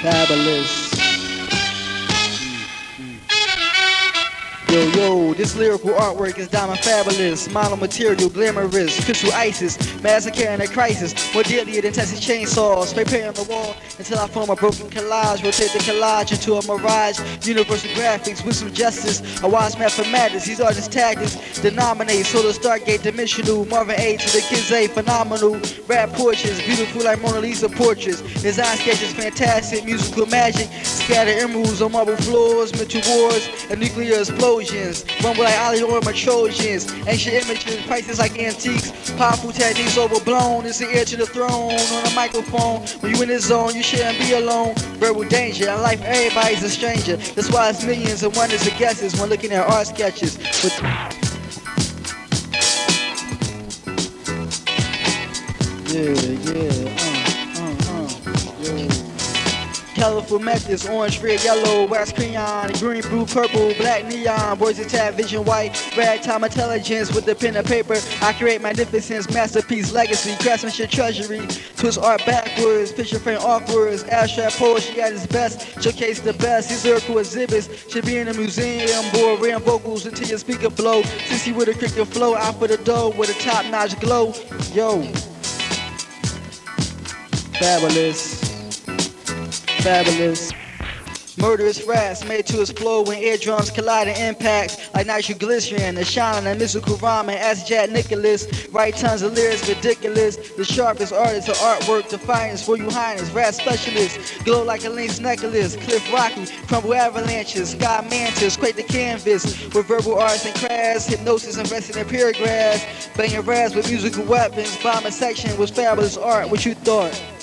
fabulous. Yo, yo, this lyrical artwork is diamond fabulous, model material, glamorous, crystal isis, massacring a crisis, more deadly than Texas chainsaws, preparing the wall until I form a broken collage, rotate the collage into a mirage, universal graphics some justice, a wise mathematics, these are just tactics, denominate, solar stargate, dimensional, Marvin A to the kids A, phenomenal, rap portraits, beautiful like Mona Lisa portraits, design sketches, fantastic, musical magic, scatter emeralds on marble floors, mental wars, and nuclear explosions explosions. Rumble like Ali or my Trojans. Ancient images, prices like antiques. Powerful techniques overblown. It's the ear to the throne on a microphone. When you in the zone, you shouldn't be alone. Verbal danger. In life, everybody's a stranger. That's why it's millions and wonders and guesses when looking at art sketches. With yeah, yeah. Colorful methods, orange, red, yellow, wax crayon, green, blue, purple, black neon, boys attack, vision white, ragtime intelligence with the pen and paper. I create magnificence, masterpiece, legacy, craftsmanship, treasury. Twist art backwards, picture frame awkward, abstract poetry at its best, showcase the best. These lyrical exhibits should be in a museum. Boy, ram vocals until your speaker blow. Sissy with a cricket flow, out for the dough with a top notch glow. Yo, fabulous fabulous. Murderous raps made to explode when eardrums collide and impacts like nitroglycerin. The shining and mystical rhyming as Jack Nicholas. Write tons of lyrics ridiculous. The sharpest artist of artwork, defiance for you highness. Rap specialist, glow like a lynx necklace. Cliff Rocky, crumble avalanches. Sky mantis, quake the canvas with verbal arts and crafts. Hypnosis invested in paragraphs. Banging raps with musical weapons. Bombing section was fabulous art. What you thought?